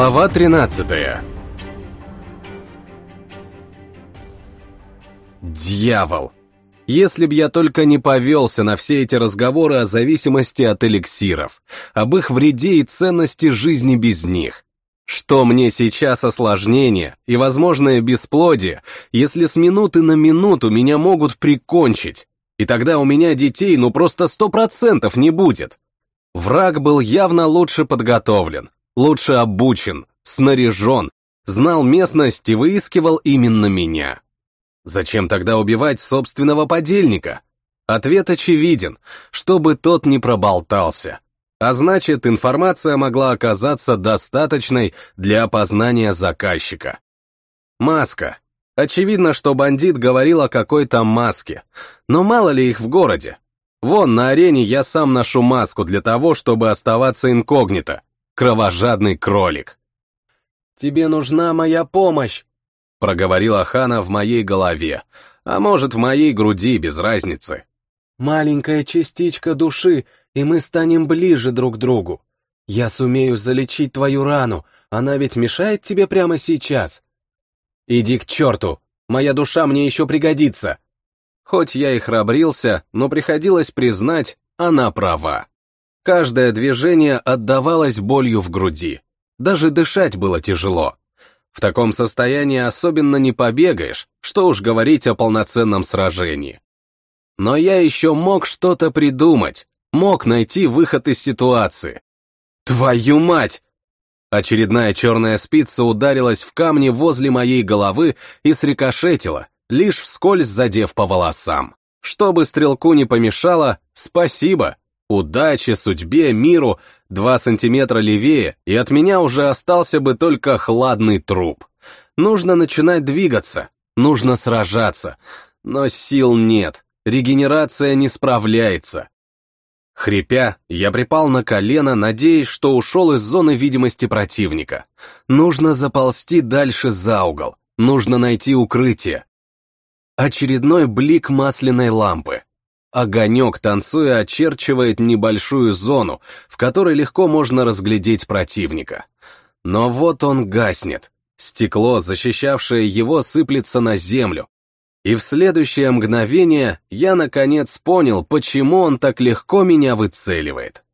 Глава 13 Дьявол! Если б я только не повелся на все эти разговоры о зависимости от эликсиров, об их вреде и ценности жизни без них. Что мне сейчас осложнение и возможное бесплодие, если с минуты на минуту меня могут прикончить, и тогда у меня детей ну просто сто процентов не будет? Враг был явно лучше подготовлен, лучше обучен, снаряжен, знал местность и выискивал именно меня. Зачем тогда убивать собственного подельника? Ответ очевиден, чтобы тот не проболтался. А значит, информация могла оказаться достаточной для опознания заказчика. Маска. Очевидно, что бандит говорил о какой-то маске, но мало ли их в городе. Вон, на арене я сам ношу маску для того, чтобы оставаться инкогнито. Кровожадный кролик. «Тебе нужна моя помощь!» проговорила Хана в моей голове, а может, в моей груди, без разницы. «Маленькая частичка души, и мы станем ближе друг к другу. Я сумею залечить твою рану, она ведь мешает тебе прямо сейчас». «Иди к черту, моя душа мне еще пригодится». Хоть я и храбрился, но приходилось признать, она права. Каждое движение отдавалось болью в груди. Даже дышать было тяжело. В таком состоянии особенно не побегаешь, что уж говорить о полноценном сражении. Но я еще мог что-то придумать, мог найти выход из ситуации. Твою мать! Очередная черная спица ударилась в камни возле моей головы и срикошетила, лишь вскользь задев по волосам. Чтобы стрелку не помешало, спасибо, Удаче, судьбе, миру, два сантиметра левее, и от меня уже остался бы только хладный труп. Нужно начинать двигаться, нужно сражаться, но сил нет, регенерация не справляется. Хрипя, я припал на колено, надеясь, что ушел из зоны видимости противника. Нужно заползти дальше за угол, нужно найти укрытие. Очередной блик масляной лампы. Огонек, танцуя, очерчивает небольшую зону, в которой легко можно разглядеть противника. Но вот он гаснет. Стекло, защищавшее его, сыплется на землю. И в следующее мгновение я наконец понял, почему он так легко меня выцеливает.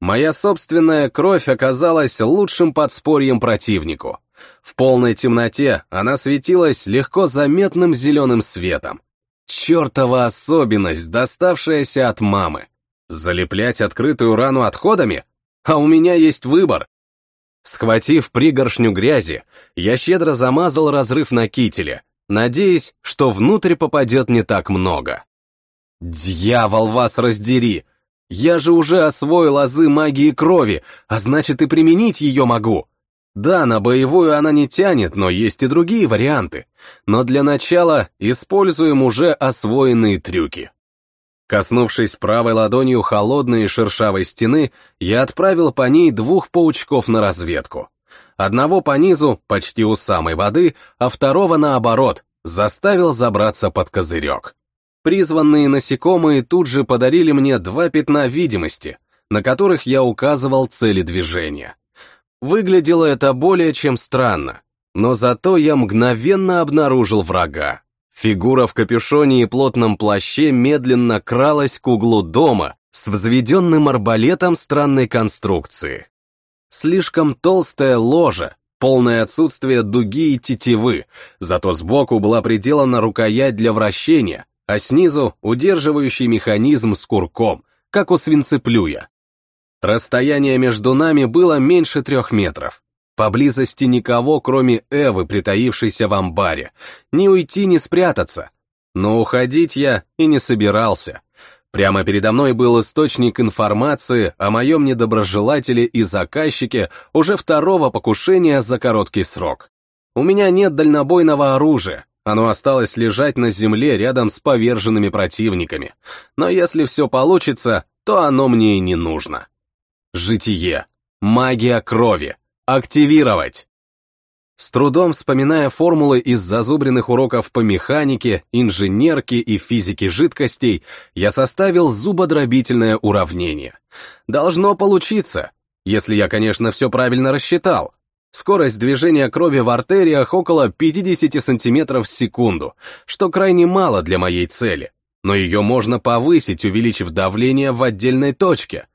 Моя собственная кровь оказалась лучшим подспорьем противнику. В полной темноте она светилась легко заметным зеленым светом. Чертова особенность, доставшаяся от мамы. Залеплять открытую рану отходами? А у меня есть выбор. Схватив пригоршню грязи, я щедро замазал разрыв на кителе, надеясь, что внутрь попадет не так много. Дьявол вас раздери! Я же уже освоил азы магии крови, а значит и применить ее могу. Да, на боевую она не тянет, но есть и другие варианты. Но для начала используем уже освоенные трюки. Коснувшись правой ладонью холодной и шершавой стены, я отправил по ней двух паучков на разведку. Одного по низу, почти у самой воды, а второго, наоборот, заставил забраться под козырек. Призванные насекомые тут же подарили мне два пятна видимости, на которых я указывал цели движения. Выглядело это более чем странно, но зато я мгновенно обнаружил врага. Фигура в капюшоне и плотном плаще медленно кралась к углу дома с взведенным арбалетом странной конструкции. Слишком толстая ложа, полное отсутствие дуги и тетивы, зато сбоку была приделана рукоять для вращения, а снизу удерживающий механизм с курком, как у свинцеплюя. Расстояние между нами было меньше трех метров. Поблизости никого, кроме Эвы, притаившейся в амбаре. Ни уйти, ни спрятаться. Но уходить я и не собирался. Прямо передо мной был источник информации о моем недоброжелателе и заказчике уже второго покушения за короткий срок. У меня нет дальнобойного оружия, оно осталось лежать на земле рядом с поверженными противниками. Но если все получится, то оно мне и не нужно. Житие. Магия крови. Активировать. С трудом вспоминая формулы из зазубренных уроков по механике, инженерке и физике жидкостей, я составил зубодробительное уравнение. Должно получиться, если я, конечно, все правильно рассчитал. Скорость движения крови в артериях около 50 сантиметров в секунду, что крайне мало для моей цели, но ее можно повысить, увеличив давление в отдельной точке.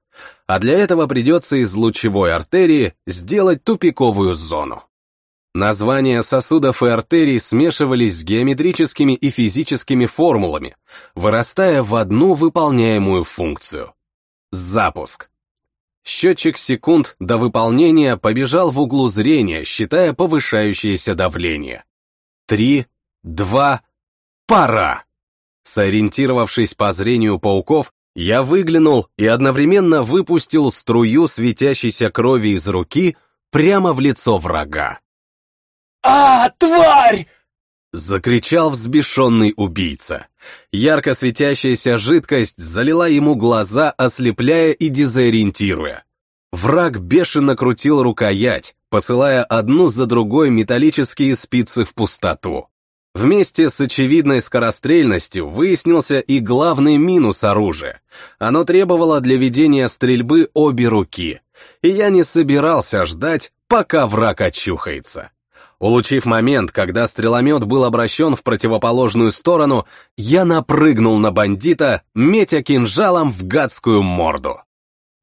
А для этого придется из лучевой артерии сделать тупиковую зону. Названия сосудов и артерий смешивались с геометрическими и физическими формулами, вырастая в одну выполняемую функцию. Запуск. Счетчик секунд до выполнения побежал в углу зрения, считая повышающееся давление. Три, два, пора! Сориентировавшись по зрению пауков, я выглянул и одновременно выпустил струю светящейся крови из руки прямо в лицо врага. «А, тварь!» Закричал взбешенный убийца. Ярко светящаяся жидкость залила ему глаза, ослепляя и дезориентируя. Враг бешено крутил рукоять, посылая одну за другой металлические спицы в пустоту. Вместе с очевидной скорострельностью выяснился и главный минус оружия. Оно требовало для ведения стрельбы обе руки, и я не собирался ждать, пока враг очухается. Улучив момент, когда стреломет был обращен в противоположную сторону, я напрыгнул на бандита, метя кинжалом в гадскую морду.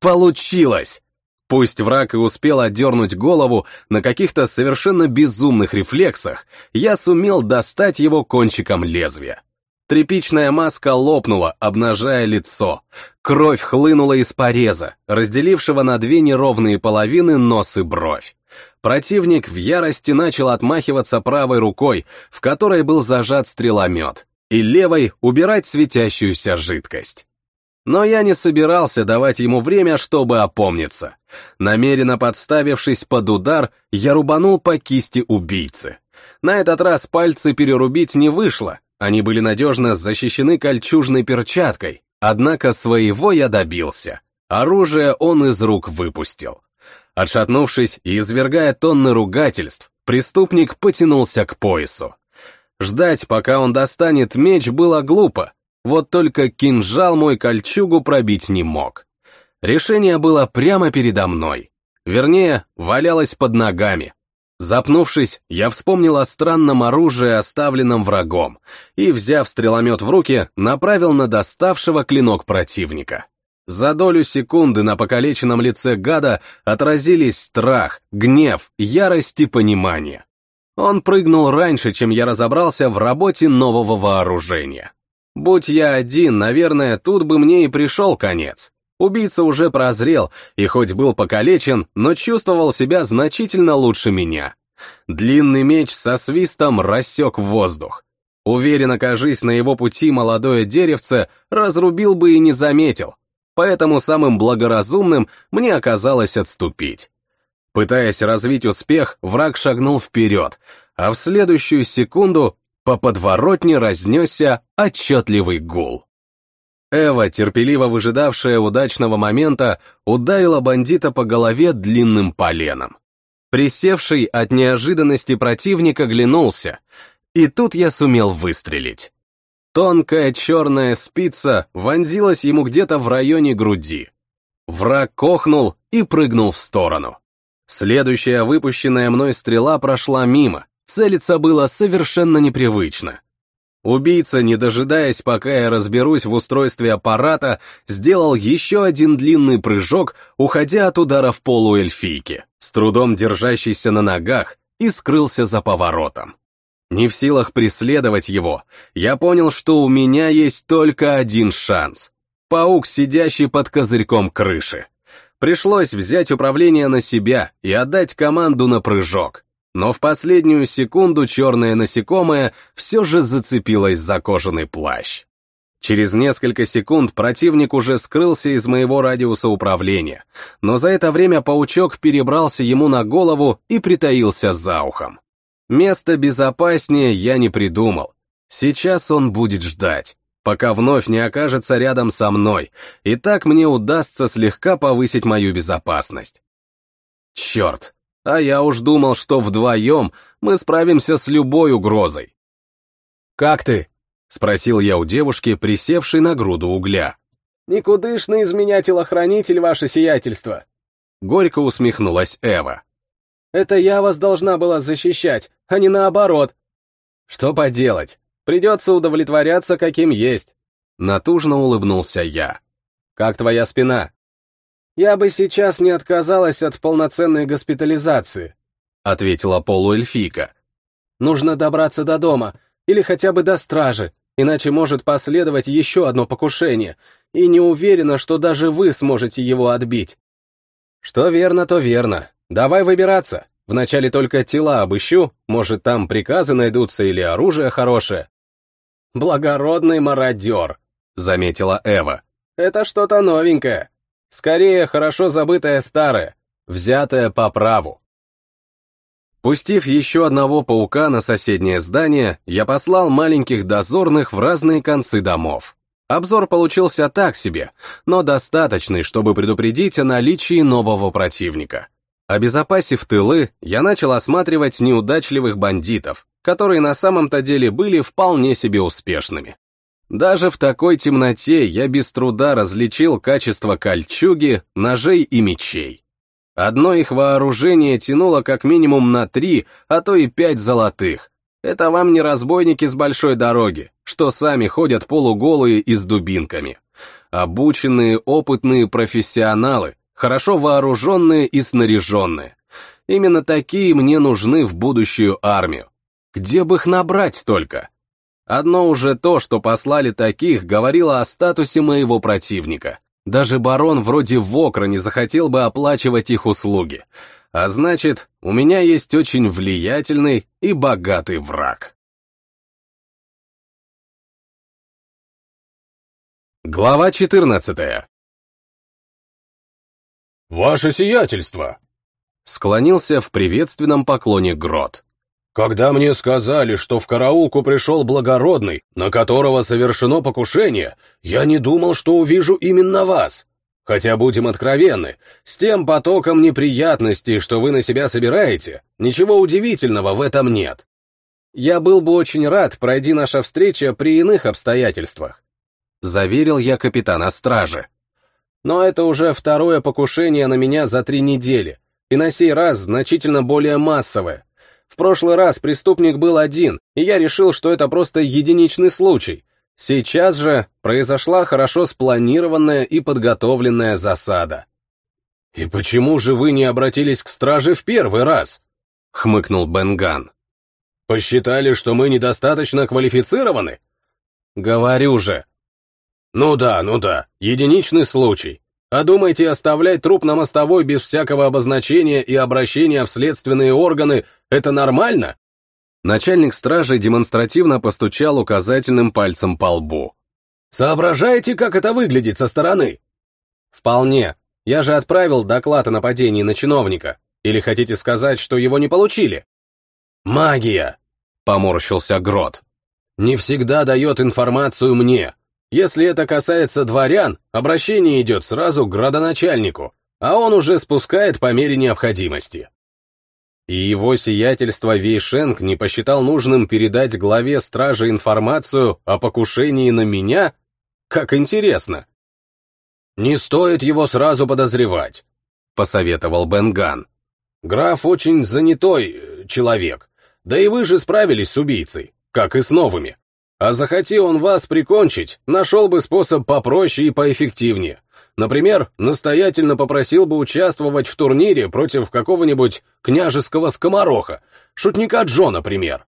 Получилось! Пусть враг и успел отдернуть голову на каких-то совершенно безумных рефлексах, я сумел достать его кончиком лезвия. Тряпичная маска лопнула, обнажая лицо. Кровь хлынула из пореза, разделившего на две неровные половины нос и бровь. Противник в ярости начал отмахиваться правой рукой, в которой был зажат стреломет, и левой убирать светящуюся жидкость. Но я не собирался давать ему время, чтобы опомниться. Намеренно подставившись под удар, я рубанул по кисти убийцы. На этот раз пальцы перерубить не вышло, они были надежно защищены кольчужной перчаткой, однако своего я добился. Оружие он из рук выпустил. Отшатнувшись и извергая тонны ругательств, преступник потянулся к поясу. Ждать, пока он достанет меч, было глупо, вот только кинжал мой кольчугу пробить не мог. Решение было прямо передо мной. Вернее, валялось под ногами. Запнувшись, я вспомнил о странном оружии, оставленном врагом, и, взяв стреломет в руки, направил на доставшего клинок противника. За долю секунды на покалеченном лице гада отразились страх, гнев, ярость и понимание. Он прыгнул раньше, чем я разобрался в работе нового вооружения. Будь я один, наверное, тут бы мне и пришел конец. Убийца уже прозрел и хоть был покалечен, но чувствовал себя значительно лучше меня. Длинный меч со свистом рассек воздух. Уверен, окажись на его пути молодое деревце, разрубил бы и не заметил, поэтому самым благоразумным мне оказалось отступить. Пытаясь развить успех, враг шагнул вперед, а в следующую секунду по подворотне разнесся отчетливый гул. Эва, терпеливо выжидавшая удачного момента, ударила бандита по голове длинным поленом. Присевший от неожиданности противник оглянулся, и тут я сумел выстрелить. Тонкая черная спица вонзилась ему где-то в районе груди. Враг кохнул и прыгнул в сторону. Следующая выпущенная мной стрела прошла мимо, целиться было совершенно непривычно. Убийца, не дожидаясь, пока я разберусь в устройстве аппарата, сделал еще один длинный прыжок, уходя от удара в полу эльфийки, с трудом держащийся на ногах, и скрылся за поворотом. Не в силах преследовать его, я понял, что у меня есть только один шанс. Паук, сидящий под козырьком крыши. Пришлось взять управление на себя и отдать команду на прыжок. Но в последнюю секунду черное насекомое все же зацепилось за кожаный плащ. Через несколько секунд противник уже скрылся из моего радиуса управления, но за это время паучок перебрался ему на голову и притаился за ухом. Место безопаснее я не придумал. Сейчас он будет ждать, пока вновь не окажется рядом со мной, и так мне удастся слегка повысить мою безопасность. Черт, а я уж думал, что вдвоем мы справимся с любой угрозой. «Как ты?» — спросил я у девушки, присевшей на груду угля. «Никудышный из меня телохранитель, ваше сиятельство!» Горько усмехнулась Эва. Это я вас должна была защищать, а не наоборот. Что поделать? Придется удовлетворяться, каким есть. Натужно улыбнулся я. Как твоя спина? Я бы сейчас не отказалась от полноценной госпитализации, ответила полуэльфийка. Нужно добраться до дома, или хотя бы до стражи, иначе может последовать еще одно покушение, и не уверена, что даже вы сможете его отбить. Что верно, то верно. Давай выбираться. Вначале только тела обыщу, может, там приказы найдутся или оружие хорошее. Благородный мародер, заметила Эва. Это что-то новенькое. Скорее, хорошо забытое старое, взятое по праву. Пустив еще одного паука на соседнее здание, я послал маленьких дозорных в разные концы домов. Обзор получился так себе, но достаточный, чтобы предупредить о наличии нового противника. Обезопасив тылы, я начал осматривать неудачливых бандитов, которые на самом-то деле были вполне себе успешными. Даже в такой темноте я без труда различил качество кольчуги, ножей и мечей. Одно их вооружение тянуло как минимум на три, а то и пять золотых, это вам не разбойники с большой дороги, что сами ходят полуголые и с дубинками. Обученные, опытные профессионалы, хорошо вооруженные и снаряженные. Именно такие мне нужны в будущую армию. Где бы их набрать только? Одно уже то, что послали таких, говорило о статусе моего противника. Даже барон вроде Вокра не захотел бы оплачивать их услуги. А значит, у меня есть очень влиятельный и богатый враг. Глава 14 «Ваше сиятельство!» Склонился в приветственном поклоне Грот. «Когда мне сказали, что в караулку пришел благородный, на которого совершено покушение, я не думал, что увижу именно вас. Хотя, будем откровенны, с тем потоком неприятностей, что вы на себя собираете, ничего удивительного в этом нет. Я был бы очень рад, пройди наша встреча при иных обстоятельствах. Заверил я капитана стражи. Но это уже второе покушение на меня за три недели, и на сей раз значительно более массовое. В прошлый раз преступник был один, и я решил, что это просто единичный случай, Сейчас же произошла хорошо спланированная и подготовленная засада. «И почему же вы не обратились к страже в первый раз?» — хмыкнул Бенган. «Посчитали, что мы недостаточно квалифицированы?» «Говорю же». «Ну да, ну да, единичный случай. А думаете, оставлять труп на мостовой без всякого обозначения и обращения в следственные органы — это нормально?» Начальник стражи демонстративно постучал указательным пальцем по лбу. «Соображаете, как это выглядит со стороны?» «Вполне. Я же отправил доклад о нападении на чиновника. Или хотите сказать, что его не получили?» «Магия!» — поморщился Грот. «Не всегда дает информацию мне. Если это касается дворян, обращение идет сразу к градоначальнику, а он уже спускает по мере необходимости. И его сиятельство Вейшенг не посчитал нужным передать главе стражи информацию о покушении на меня? Как интересно. «Не стоит его сразу подозревать», — посоветовал Бенган. «Граф очень занятой э, человек, да и вы же справились с убийцей, как и с новыми. А захоти он вас прикончить, нашел бы способ попроще и поэффективнее. Например, настоятельно попросил бы участвовать в турнире против какого-нибудь княжеского скомороха, шутника Джо, например.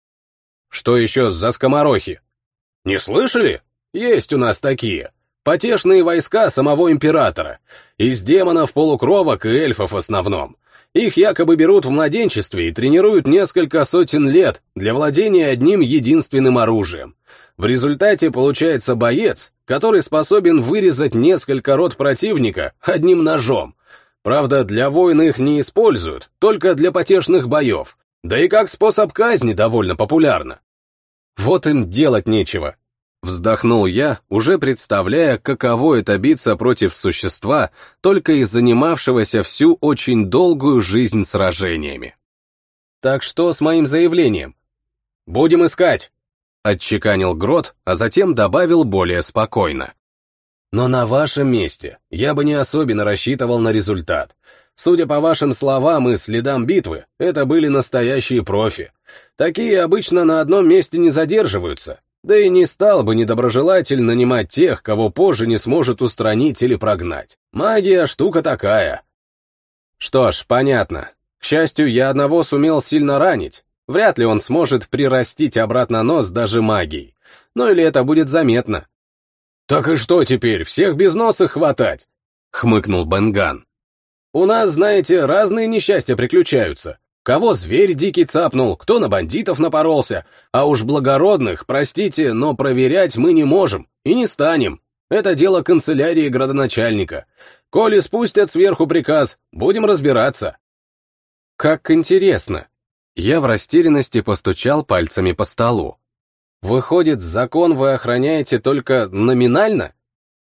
Что еще за скоморохи? Не слышали? Есть у нас такие. Потешные войска самого императора. Из демонов, полукровок и эльфов в основном. Их якобы берут в младенчестве и тренируют несколько сотен лет для владения одним единственным оружием. В результате получается боец, который способен вырезать несколько рот противника одним ножом. Правда, для войн их не используют, только для потешных боев. Да и как способ казни довольно популярно. Вот им делать нечего. Вздохнул я, уже представляя, каково это биться против существа, только и занимавшегося всю очень долгую жизнь сражениями. Так что с моим заявлением? Будем искать. Отчеканил Грот, а затем добавил более спокойно. Но на вашем месте я бы не особенно рассчитывал на результат. Судя по вашим словам и следам битвы, это были настоящие профи. Такие обычно на одном месте не задерживаются, да и не стал бы недоброжелатель нанимать тех, кого позже не сможет устранить или прогнать. Магия — штука такая. Что ж, понятно. К счастью, я одного сумел сильно ранить. Вряд ли он сможет прирастить обратно нос даже магией. Ну или это будет заметно. «Так и что теперь, всех без носа хватать?» — хмыкнул Бенган. «У нас, знаете, разные несчастья приключаются. Кого зверь дикий цапнул, кто на бандитов напоролся, а уж благородных, простите, но проверять мы не можем и не станем. Это дело канцелярии градоначальника. Коли спустят сверху приказ, будем разбираться. Как интересно. Я в растерянности постучал пальцами по столу. Выходит, закон вы охраняете только номинально?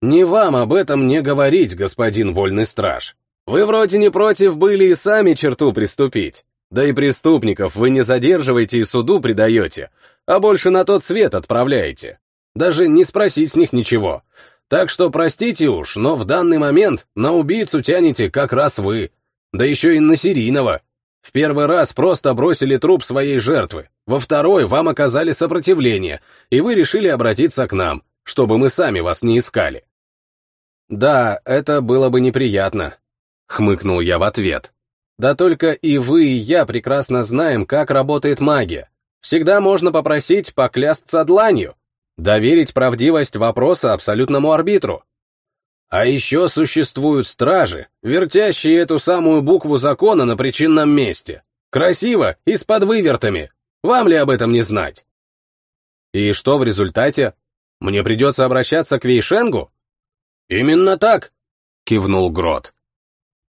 Не вам об этом не говорить, господин вольный страж. Вы вроде не против были и сами черту приступить. Да и преступников вы не задерживаете и суду предаете, а больше на тот свет отправляете. Даже не спросить с них ничего. Так что простите уж, но в данный момент на убийцу тянете как раз вы. Да еще и на серийного. В первый раз просто бросили труп своей жертвы, во второй вам оказали сопротивление, и вы решили обратиться к нам, чтобы мы сами вас не искали. Да, это было бы неприятно, хмыкнул я в ответ. Да только и вы, и я прекрасно знаем, как работает магия. Всегда можно попросить поклясться дланью, доверить правдивость вопроса абсолютному арбитру. А еще существуют стражи, вертящие эту самую букву закона на причинном месте. Красиво и с подвывертами. Вам ли об этом не знать? И что в результате? Мне придется обращаться к Вейшенгу? Именно так, кивнул Грот.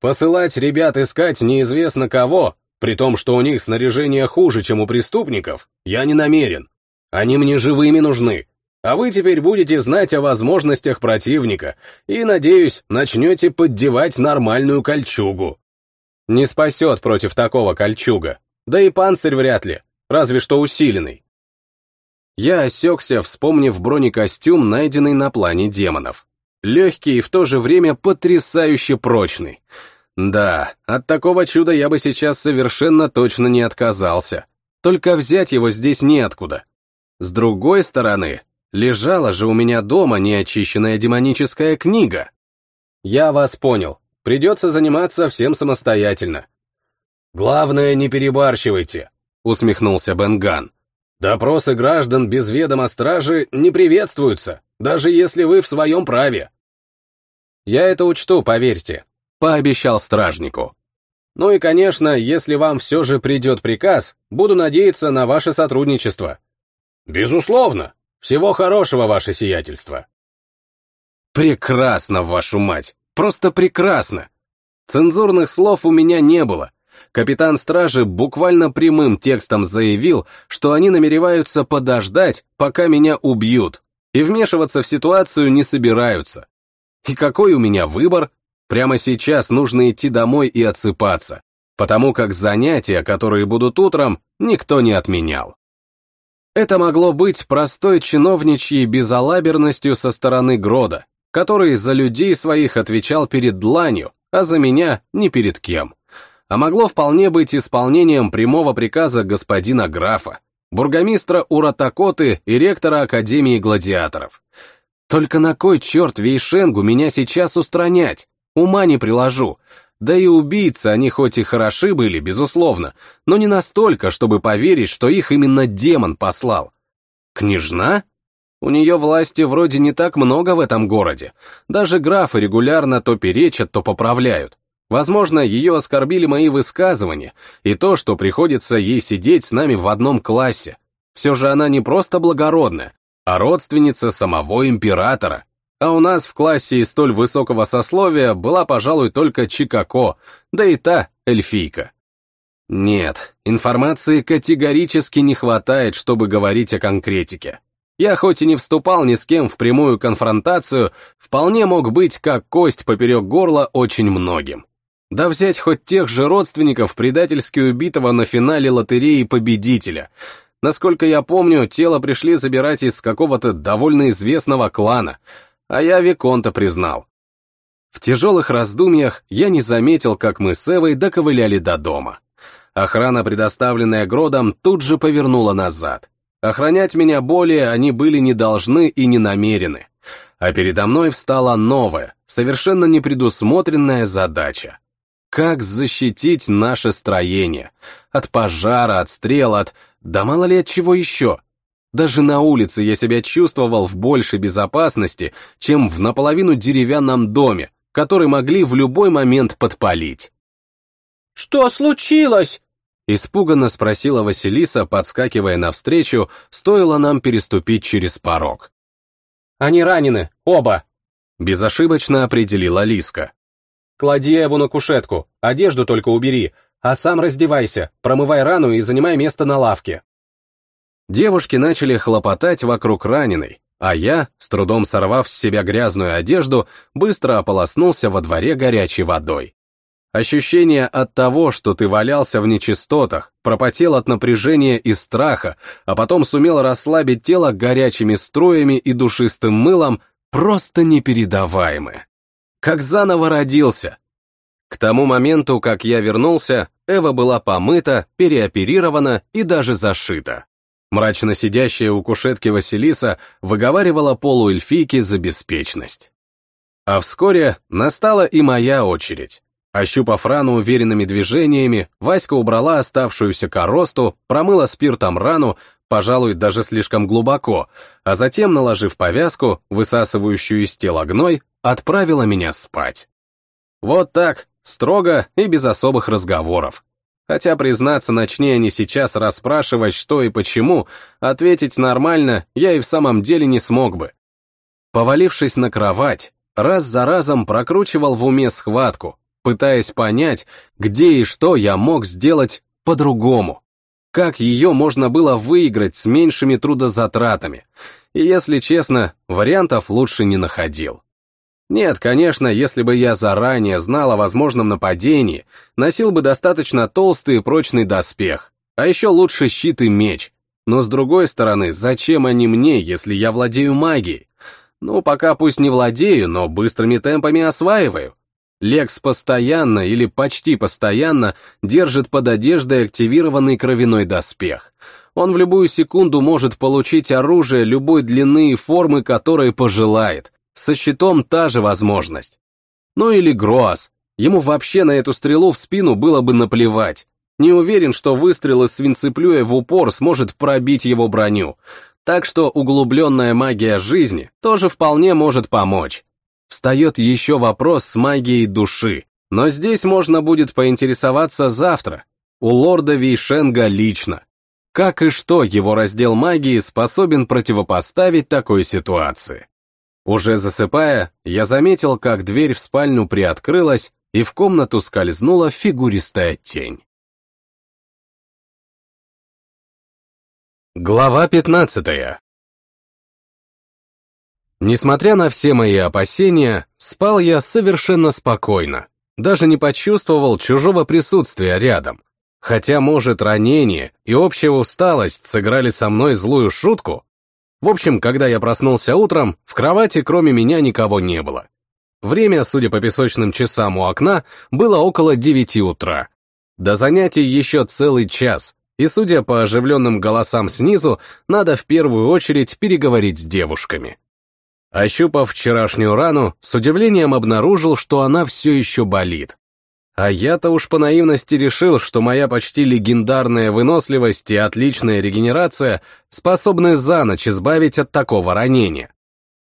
Посылать ребят искать неизвестно кого, при том, что у них снаряжение хуже, чем у преступников, я не намерен. Они мне живыми нужны. А вы теперь будете знать о возможностях противника и, надеюсь, начнете поддевать нормальную кольчугу. Не спасет против такого кольчуга. Да и панцирь вряд ли, разве что усиленный. Я осекся, вспомнив бронекостюм, найденный на плане демонов. Легкий и в то же время потрясающе прочный. Да, от такого чуда я бы сейчас совершенно точно не отказался. Только взять его здесь неоткуда. С другой стороны, лежала же у меня дома неочищенная демоническая книга. Я вас понял. Придется заниматься всем самостоятельно. Главное, не перебарщивайте, усмехнулся Бенган. Допросы граждан без ведома стражи не приветствуются, даже если вы в своем праве. Я это учту, поверьте, пообещал стражнику. Ну и, конечно, если вам все же придет приказ, буду надеяться на ваше сотрудничество. Безусловно. Всего хорошего, ваше сиятельство. Прекрасно, вашу мать. Просто прекрасно. Цензурных слов у меня не было. Капитан стражи буквально прямым текстом заявил, что они намереваются подождать, пока меня убьют, и вмешиваться в ситуацию не собираются. И какой у меня выбор? Прямо сейчас нужно идти домой и отсыпаться, потому как занятия, которые будут утром, никто не отменял. Это могло быть простой чиновничьей безалаберностью со стороны Грода, который за людей своих отвечал перед дланью, а за меня ни перед кем. А могло вполне быть исполнением прямого приказа господина графа, бургомистра Уратакоты и ректора Академии гладиаторов. Только на кой черт Вейшенгу меня сейчас устранять? Ума не приложу. Да и убийцы они хоть и хороши были, безусловно, но не настолько, чтобы поверить, что их именно демон послал. Княжна? У нее власти вроде не так много в этом городе. Даже графы регулярно то перечат, то поправляют. Возможно, ее оскорбили мои высказывания и то, что приходится ей сидеть с нами в одном классе. Все же она не просто благородная, а родственница самого императора. А у нас в классе из столь высокого сословия была, пожалуй, только Чикако, да и та эльфийка. Нет, информации категорически не хватает, чтобы говорить о конкретике. Я хоть и не вступал ни с кем в прямую конфронтацию, вполне мог быть как кость поперек горла очень многим. Да взять хоть тех же родственников предательски убитого на финале лотереи победителя. Насколько я помню, тело пришли забирать из какого-то довольно известного клана — а я Виконта признал. В тяжелых раздумьях я не заметил, как мы с Эвой доковыляли до дома. Охрана, предоставленная Гродом, тут же повернула назад. Охранять меня более они были не должны и не намерены. А передо мной встала новая, совершенно непредусмотренная задача. Как защитить наше строение? От пожара, от стрел, от... Да мало ли от чего еще. Даже на улице я себя чувствовал в большей безопасности, чем в наполовину деревянном доме, который могли в любой момент подпалить. «Что случилось?» Испуганно спросила Василиса, подскакивая навстречу, стоило нам переступить через порог. «Они ранены, оба!» Безошибочно определила Лиска. «Клади его на кушетку, одежду только убери, а сам раздевайся, промывай рану и занимай место на лавке». Девушки начали хлопотать вокруг раненой, а я, с трудом сорвав с себя грязную одежду, быстро ополоснулся во дворе горячей водой. Ощущение от того, что ты валялся в нечистотах, пропотел от напряжения и страха, а потом сумел расслабить тело горячими струями и душистым мылом, просто непередаваемое. Как заново родился. К тому моменту, как я вернулся, Эва была помыта, переоперирована и даже зашита. Мрачно сидящая у кушетки Василиса выговаривала полуэльфийке за беспечность. А вскоре настала и моя очередь. Ощупав рану уверенными движениями, Васька убрала оставшуюся коросту, промыла спиртом рану, пожалуй, даже слишком глубоко, а затем, наложив повязку, высасывающую из тела гной, отправила меня спать. Вот так, строго и без особых разговоров. Хотя, признаться, начни они сейчас расспрашивать, что и почему, ответить нормально я и в самом деле не смог бы. Повалившись на кровать, раз за разом прокручивал в уме схватку, пытаясь понять, где и что я мог сделать по-другому. Как ее можно было выиграть с меньшими трудозатратами. И, если честно, вариантов лучше не находил. Нет, конечно, если бы я заранее знал о возможном нападении, носил бы достаточно толстый и прочный доспех, а еще лучше щит и меч. Но с другой стороны, зачем они мне, если я владею магией? Ну, пока пусть не владею, но быстрыми темпами осваиваю. Лекс постоянно или почти постоянно держит под одеждой активированный кровяной доспех. Он в любую секунду может получить оружие любой длины и формы, которой пожелает, со щитом та же возможность. Ну или Гроас. Ему вообще на эту стрелу в спину было бы наплевать. Не уверен, что выстрел из свинцеплюя в упор сможет пробить его броню. Так что углубленная магия жизни тоже вполне может помочь. Встает еще вопрос с магией души, но здесь можно будет поинтересоваться завтра. У лорда Вейшенга лично. Как и что его раздел магии способен противопоставить такой ситуации. Уже засыпая, я заметил, как дверь в спальню приоткрылась, и в комнату скользнула фигуристая тень. Глава пятнадцатая. Несмотря на все мои опасения, спал я совершенно спокойно, даже не почувствовал чужого присутствия рядом. Хотя, может, ранение и общая усталость сыграли со мной злую шутку, в общем, когда я проснулся утром, в кровати кроме меня никого не было. Время, судя по песочным часам у окна, было около девяти утра. До занятий еще целый час, и, судя по оживленным голосам снизу, надо в первую очередь переговорить с девушками. Ощупав вчерашнюю рану, с удивлением обнаружил, что она все еще болит. А я-то уж по наивности решил, что моя почти легендарная выносливость и отличная регенерация способны за ночь избавить от такого ранения.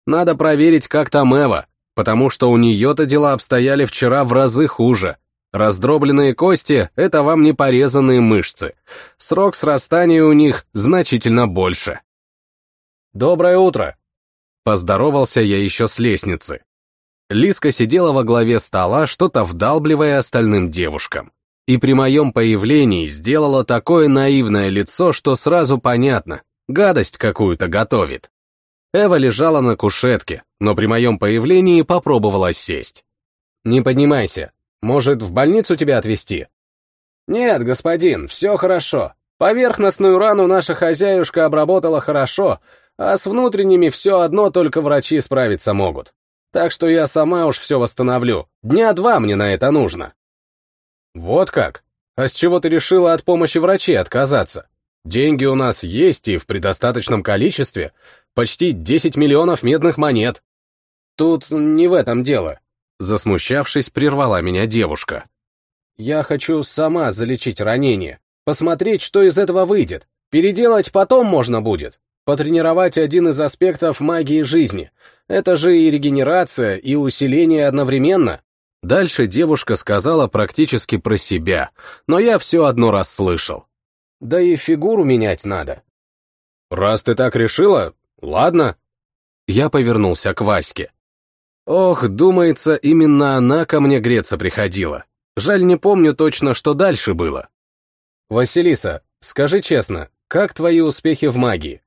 Надо проверить, как там Эва, потому что у нее-то дела обстояли вчера в разы хуже. Раздробленные кости — это вам не порезанные мышцы. Срок срастания у них значительно больше. «Доброе утро!» Поздоровался я еще с лестницы. Лиска сидела во главе стола, что-то вдалбливая остальным девушкам. И при моем появлении сделала такое наивное лицо, что сразу понятно, гадость какую-то готовит. Эва лежала на кушетке, но при моем появлении попробовала сесть. «Не поднимайся. Может, в больницу тебя отвезти?» «Нет, господин, все хорошо. Поверхностную рану наша хозяюшка обработала хорошо, а с внутренними все одно только врачи справиться могут. Так что я сама уж все восстановлю. Дня два мне на это нужно. Вот как? А с чего ты решила от помощи врачей отказаться? Деньги у нас есть и в предостаточном количестве. Почти 10 миллионов медных монет. Тут не в этом дело. Засмущавшись, прервала меня девушка. Я хочу сама залечить ранение, посмотреть, что из этого выйдет. Переделать потом можно будет. Потренировать один из аспектов магии жизни. Это же и регенерация, и усиление одновременно. Дальше девушка сказала практически про себя, но я все одно раз слышал. Да и фигуру менять надо. Раз ты так решила, ладно. Я повернулся к Ваське. Ох, думается, именно она ко мне греться приходила. Жаль, не помню точно, что дальше было. Василиса, скажи честно, как твои успехи в магии?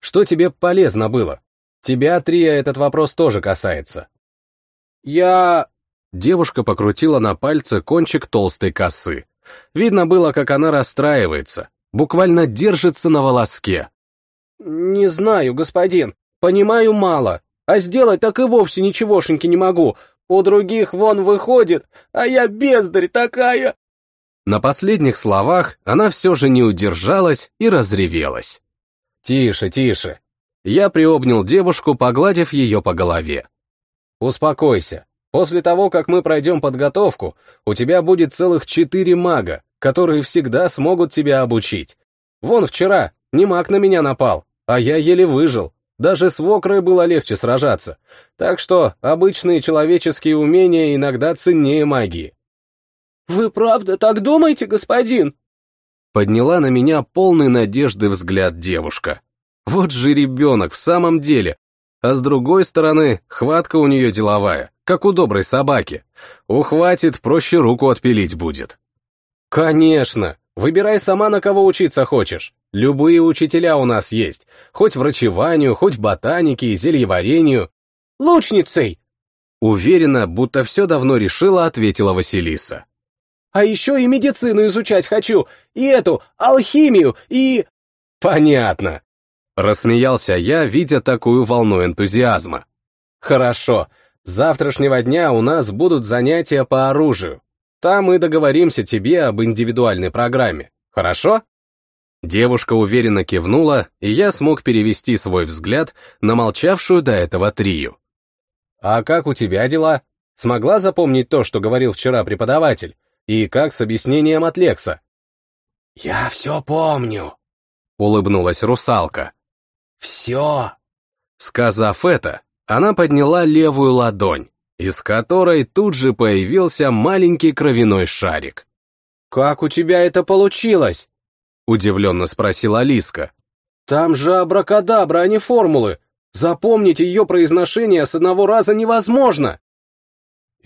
Что тебе полезно было? Тебя, Трия, этот вопрос тоже касается. Я... Девушка покрутила на пальце кончик толстой косы. Видно было, как она расстраивается, буквально держится на волоске. «Не знаю, господин, понимаю мало, а сделать так и вовсе ничегошеньки не могу. У других вон выходит, а я бездарь такая!» На последних словах она все же не удержалась и разревелась. «Тише, тише!» Я приобнял девушку, погладив ее по голове. «Успокойся. После того, как мы пройдем подготовку, у тебя будет целых четыре мага, которые всегда смогут тебя обучить. Вон вчера не маг на меня напал, а я еле выжил. Даже с Вокрой было легче сражаться. Так что обычные человеческие умения иногда ценнее магии. «Вы правда так думаете, господин?» Подняла на меня полный надежды взгляд девушка. Вот же ребенок в самом деле. А с другой стороны, хватка у нее деловая, как у доброй собаки. Ухватит, проще руку отпилить будет. Конечно, выбирай сама, на кого учиться хочешь. Любые учителя у нас есть, хоть врачеванию, хоть ботанике и зельеварению. Лучницей! Уверенно, будто все давно решила, ответила Василиса. А еще и медицину изучать хочу, и эту, алхимию, и... Понятно. Рассмеялся я, видя такую волну энтузиазма. Хорошо, с завтрашнего дня у нас будут занятия по оружию. Там мы договоримся тебе об индивидуальной программе. Хорошо? Девушка уверенно кивнула, и я смог перевести свой взгляд на молчавшую до этого трию. «А как у тебя дела? Смогла запомнить то, что говорил вчера преподаватель? И как с объяснением от Лекса?» «Я все помню», — улыбнулась русалка. «Все». Сказав это, она подняла левую ладонь, из которой тут же появился маленький кровяной шарик. «Как у тебя это получилось?» — удивленно спросила Алиска. «Там же абракадабра, а не формулы. Запомнить ее произношение с одного раза невозможно!»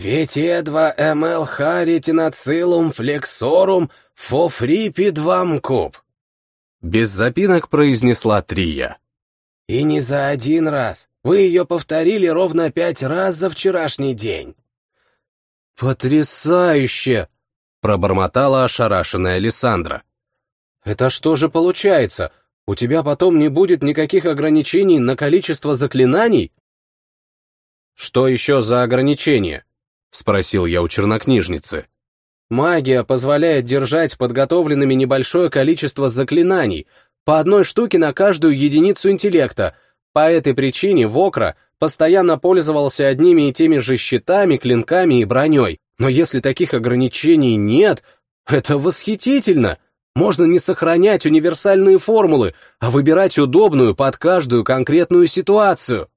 «Ведь едва эмэл харитинацилум флексорум фофрипидвам куб», без запинок произнесла Трия. «И не за один раз. Вы ее повторили ровно пять раз за вчерашний день». «Потрясающе!» — пробормотала ошарашенная Александра. Это что же получается? У тебя потом не будет никаких ограничений на количество заклинаний? Что еще за ограничения? Спросил я у чернокнижницы. Магия позволяет держать подготовленными небольшое количество заклинаний, по одной штуке на каждую единицу интеллекта. По этой причине Вокра постоянно пользовался одними и теми же щитами, клинками и броней. Но если таких ограничений нет, это восхитительно. Можно не сохранять универсальные формулы, а выбирать удобную под каждую конкретную ситуацию.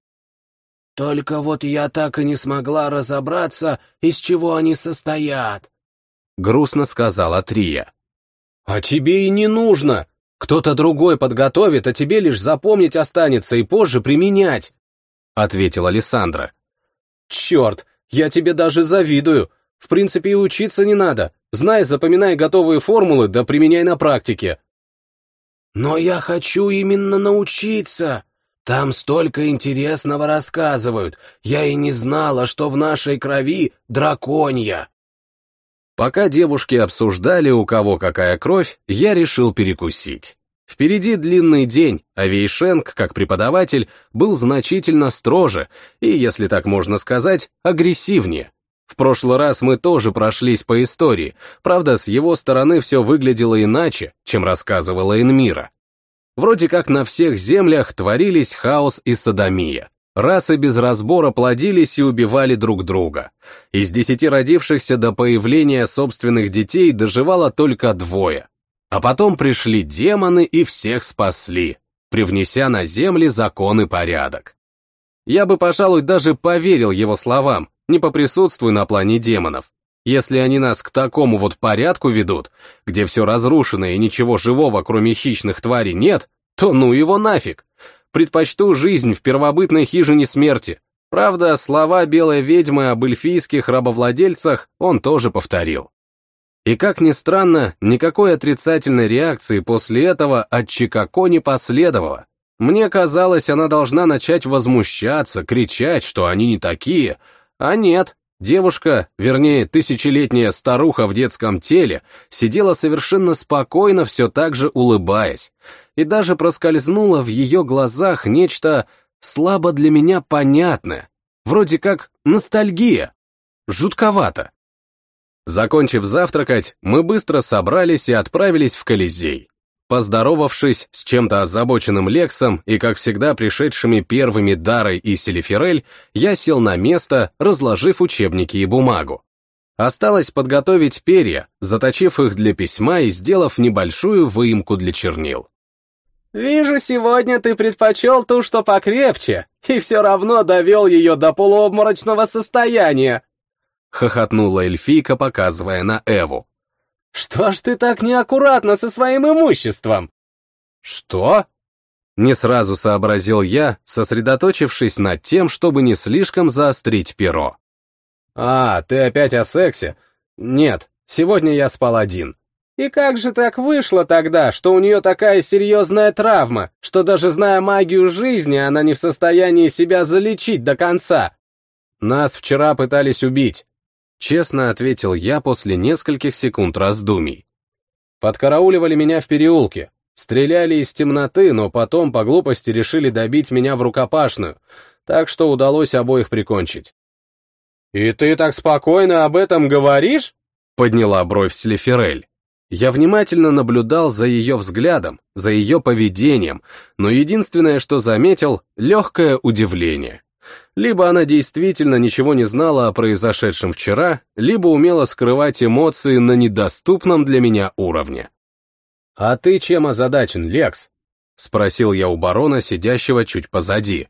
Только вот я так и не смогла разобраться, из чего они состоят. Грустно сказала Трия. А тебе и не нужно. Кто-то другой подготовит, а тебе лишь запомнить останется и позже применять, ответила Александра. Черт, я тебе даже завидую. В принципе, и учиться не надо. Знай, запоминай готовые формулы, да применяй на практике. Но я хочу именно научиться. Там столько интересного рассказывают. Я и не знала, что в нашей крови драконья. Пока девушки обсуждали, у кого какая кровь, я решил перекусить. Впереди длинный день, а Вейшенг, как преподаватель, был значительно строже и, если так можно сказать, агрессивнее. В прошлый раз мы тоже прошлись по истории, правда, с его стороны все выглядело иначе, чем рассказывала Энмира. Вроде как на всех землях творились хаос и садомия. Расы без разбора плодились и убивали друг друга. Из десяти родившихся до появления собственных детей доживало только двое. А потом пришли демоны и всех спасли, привнеся на земли закон и порядок. Я бы, пожалуй, даже поверил его словам, не поприсутствуй на плане демонов. Если они нас к такому вот порядку ведут, где все разрушено и ничего живого, кроме хищных тварей, нет, то ну его нафиг. Предпочту жизнь в первобытной хижине смерти. Правда, слова белой ведьмы об эльфийских рабовладельцах он тоже повторил. И как ни странно, никакой отрицательной реакции после этого от Чикако не последовало. Мне казалось, она должна начать возмущаться, кричать, что они не такие, а нет, девушка, вернее, тысячелетняя старуха в детском теле, сидела совершенно спокойно, все так же улыбаясь, и даже проскользнуло в ее глазах нечто слабо для меня понятное, вроде как ностальгия. Жутковато. Закончив завтракать, мы быстро собрались и отправились в Колизей. Поздоровавшись с чем-то озабоченным Лексом и, как всегда, пришедшими первыми Дарой и Селиферель, я сел на место, разложив учебники и бумагу. Осталось подготовить перья, заточив их для письма и сделав небольшую выемку для чернил. «Вижу, сегодня ты предпочел ту, что покрепче, и все равно довел ее до полуобморочного состояния», хохотнула эльфийка, показывая на Эву. «Что ж ты так неаккуратно со своим имуществом?» «Что?» Не сразу сообразил я, сосредоточившись над тем, чтобы не слишком заострить перо. «А, ты опять о сексе? Нет, сегодня я спал один». «И как же так вышло тогда, что у нее такая серьезная травма, что даже зная магию жизни, она не в состоянии себя залечить до конца?» «Нас вчера пытались убить. Честно ответил я после нескольких секунд раздумий. Подкарауливали меня в переулке. Стреляли из темноты, но потом по глупости решили добить меня в рукопашную, так что удалось обоих прикончить. «И ты так спокойно об этом говоришь?» Подняла бровь Слеферель. Я внимательно наблюдал за ее взглядом, за ее поведением, но единственное, что заметил, легкое удивление. Либо она действительно ничего не знала о произошедшем вчера, либо умела скрывать эмоции на недоступном для меня уровне. «А ты чем озадачен, Лекс?» — спросил я у барона, сидящего чуть позади.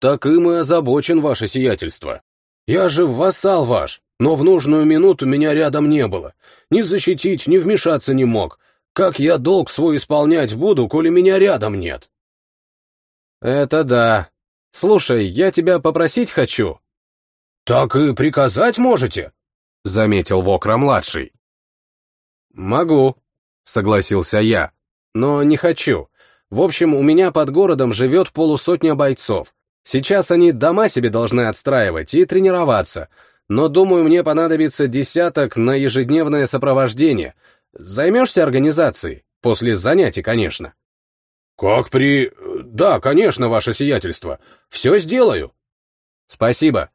«Так им и озабочен ваше сиятельство. Я же вассал ваш, но в нужную минуту меня рядом не было. Ни защитить, ни вмешаться не мог. Как я долг свой исполнять буду, коли меня рядом нет?» «Это да», «Слушай, я тебя попросить хочу». «Так и приказать можете», — заметил Вокра-младший. «Могу», — согласился я, — «но не хочу. В общем, у меня под городом живет полусотня бойцов. Сейчас они дома себе должны отстраивать и тренироваться, но, думаю, мне понадобится десяток на ежедневное сопровождение. Займешься организацией? После занятий, конечно». «Как при... Да, конечно, ваше сиятельство. Все сделаю». «Спасибо».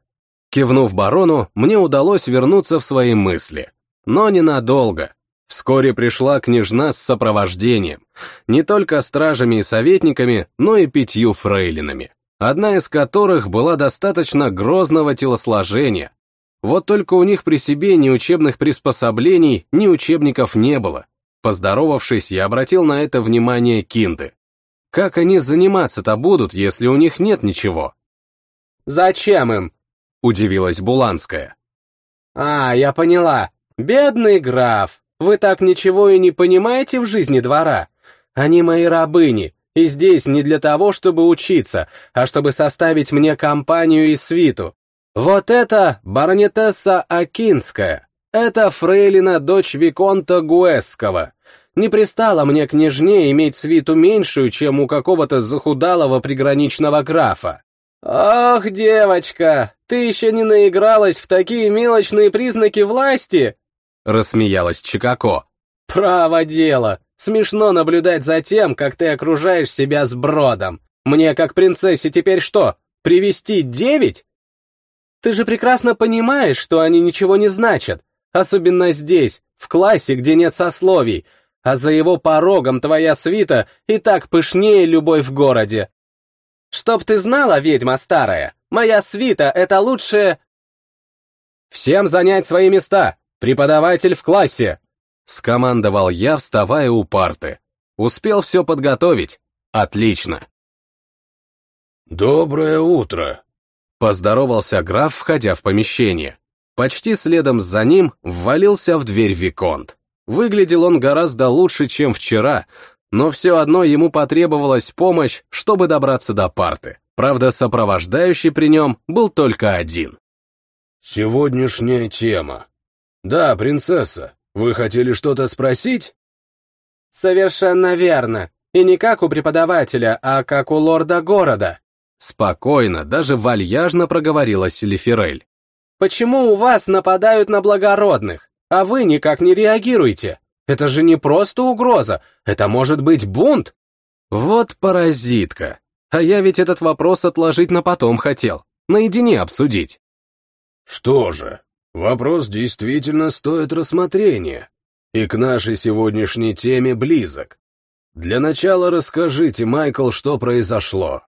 Кивнув барону, мне удалось вернуться в свои мысли. Но ненадолго. Вскоре пришла княжна с сопровождением. Не только стражами и советниками, но и пятью фрейлинами. Одна из которых была достаточно грозного телосложения. Вот только у них при себе ни учебных приспособлений, ни учебников не было. Поздоровавшись, я обратил на это внимание Кинды. Как они заниматься-то будут, если у них нет ничего? Зачем им? Удивилась Буланская. А, я поняла. Бедный граф, вы так ничего и не понимаете в жизни двора. Они мои рабыни, и здесь не для того, чтобы учиться, а чтобы составить мне компанию и свиту. Вот это баронетесса Акинская. Это фрейлина дочь Виконта Гуэсского не пристало мне княжне иметь свиту меньшую, чем у какого-то захудалого приграничного графа. «Ох, девочка, ты еще не наигралась в такие мелочные признаки власти?» Рассмеялась Чикако. «Право дело, Смешно наблюдать за тем, как ты окружаешь себя с бродом. Мне, как принцессе, теперь что, привести девять? Ты же прекрасно понимаешь, что они ничего не значат, особенно здесь, в классе, где нет сословий, а за его порогом твоя свита и так пышнее любой в городе. Чтоб ты знала, ведьма старая, моя свита — это лучшее... Всем занять свои места, преподаватель в классе! Скомандовал я, вставая у парты. Успел все подготовить. Отлично. «Доброе утро!» Поздоровался граф, входя в помещение. Почти следом за ним ввалился в дверь Виконт. Выглядел он гораздо лучше, чем вчера, но все одно ему потребовалась помощь, чтобы добраться до парты. Правда, сопровождающий при нем был только один. «Сегодняшняя тема. Да, принцесса, вы хотели что-то спросить?» «Совершенно верно. И не как у преподавателя, а как у лорда города». Спокойно, даже вальяжно проговорила Селиферель. «Почему у вас нападают на благородных, а вы никак не реагируете? Это же не просто угроза, это может быть бунт!» Вот паразитка. А я ведь этот вопрос отложить на потом хотел, наедине обсудить. Что же, вопрос действительно стоит рассмотрения, и к нашей сегодняшней теме близок. Для начала расскажите, Майкл, что произошло.